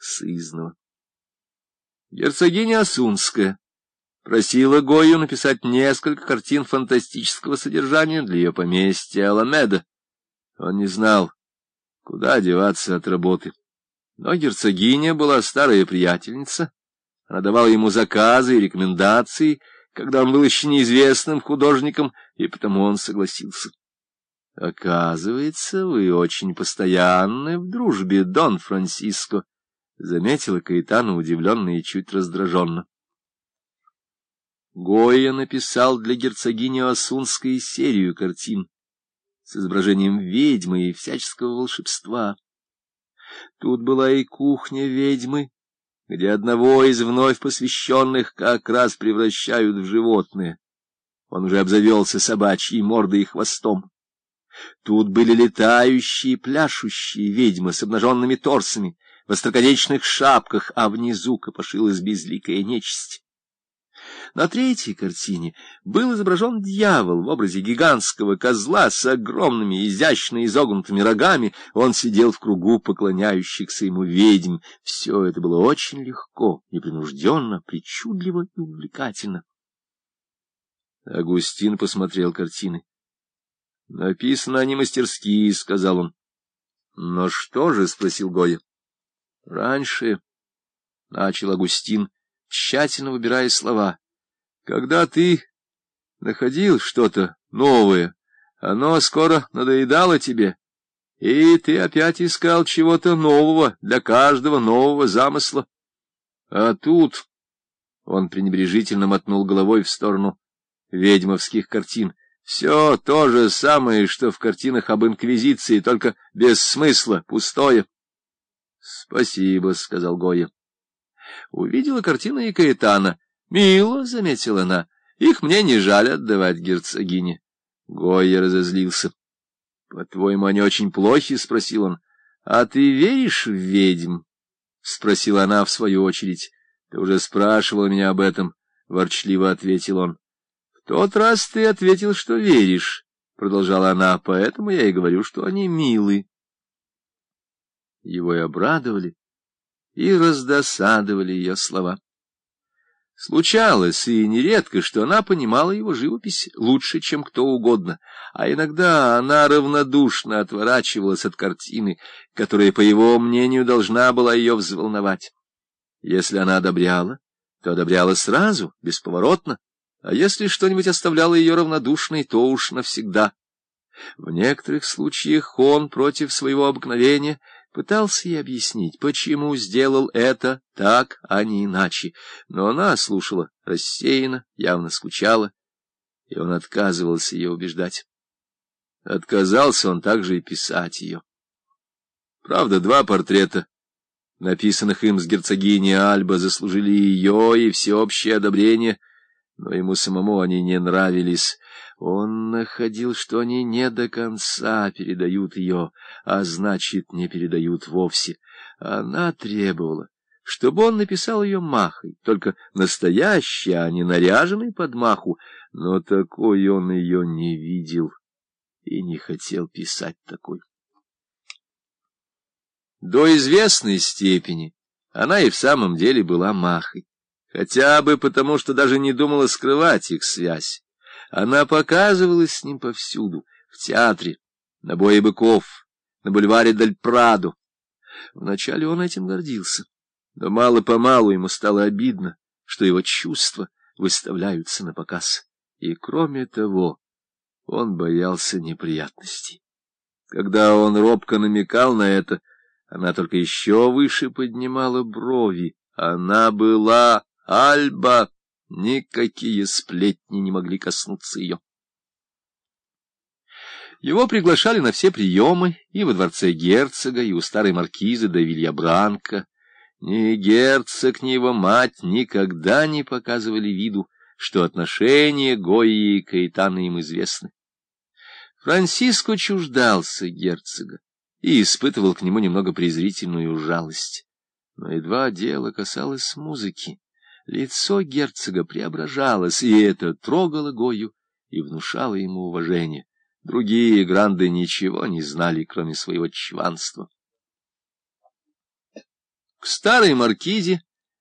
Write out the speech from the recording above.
сызнова. Герцогиня Осунская просила Гою написать несколько картин фантастического содержания для ее поместья Аламеда. Он не знал, куда деваться от работы. Но герцогиня была старая приятельница. Она давала ему заказы и рекомендации, когда он был еще неизвестным художником, и потому он согласился. — Оказывается, вы очень постоянны в дружбе, Дон Франциско, — заметила Каэтана удивленно и чуть раздраженно. Гоя написал для герцогини Осунской серию картин с изображением ведьмы и всяческого волшебства. Тут была и кухня ведьмы, где одного из вновь посвященных как раз превращают в животное. Он уже обзавелся собачьей мордой и хвостом. Тут были летающие, пляшущие ведьмы с обнаженными торсами, в остроконечных шапках, а внизу копошилась безликая нечисть. На третьей картине был изображен дьявол в образе гигантского козла с огромными изящно изогнутыми рогами. Он сидел в кругу поклоняющихся ему ведьм. Все это было очень легко, непринужденно, причудливо и увлекательно. Агустин посмотрел картины. — Написано они мастерские, — сказал он. — Но что же? — спросил Гоя. — Раньше, — начал Агустин, тщательно выбирая слова, — когда ты находил что-то новое, оно скоро надоедало тебе, и ты опять искал чего-то нового для каждого нового замысла. А тут... Он пренебрежительно мотнул головой в сторону ведьмовских картин. Все то же самое, что в картинах об инквизиции, только без смысла, пустое. — Спасибо, — сказал Гоя. Увидела картина и Каэтана. «Мило», — заметила она, — «их мне не жаль отдавать герцогине». Гойя разозлился. «По-твоему, они очень плохи?» — спросил он. «А ты веришь в ведьм?» — спросила она в свою очередь. «Ты уже спрашивала меня об этом», — ворчливо ответил он. «В тот раз ты ответил, что веришь», — продолжала она, — «поэтому я и говорю, что они милы». Его и обрадовали и раздосадовали ее слова. Случалось, и нередко, что она понимала его живопись лучше, чем кто угодно, а иногда она равнодушно отворачивалась от картины, которая, по его мнению, должна была ее взволновать. Если она одобряла, то одобряла сразу, бесповоротно, а если что-нибудь оставляло ее равнодушной, то уж навсегда. В некоторых случаях он против своего обыкновения пытался ей объяснить, почему сделал это так, а не иначе, но она слушала рассеянно, явно скучала, и он отказывался ее убеждать. Отказался он также и писать ее. Правда, два портрета, написанных им с герцогиней Альба, заслужили ее и всеобщее одобрение, но ему самому они не нравились, он находил, что они не до конца передают ее, а значит, не передают вовсе. Она требовала, чтобы он написал ее махой, только настоящей, а не наряженной под маху, но такой он ее не видел и не хотел писать такой. До известной степени она и в самом деле была махой, хотя бы потому, что даже не думала скрывать их связь. Она показывалась с ним повсюду, в театре, на бое быков, на бульваре Дель Прадо. Вначале он этим гордился, но мало-помалу ему стало обидно, что его чувства выставляются на показ. И кроме того, он боялся неприятностей. Когда он робко намекал на это, она только еще выше поднимала брови. Она была Альба. Никакие сплетни не могли коснуться ее. Его приглашали на все приемы и во дворце герцога, и у старой маркизы до Вильябранка. Ни герцог, ни его мать никогда не показывали виду, что отношения Гои и Каэтана им известны. Франциско чуждался герцога и испытывал к нему немного презрительную жалость. Но едва дело касалось музыки. Лицо герцога преображалось, и это трогало Гою и внушало ему уважение. Другие гранды ничего не знали, кроме своего чванства. К старой маркизе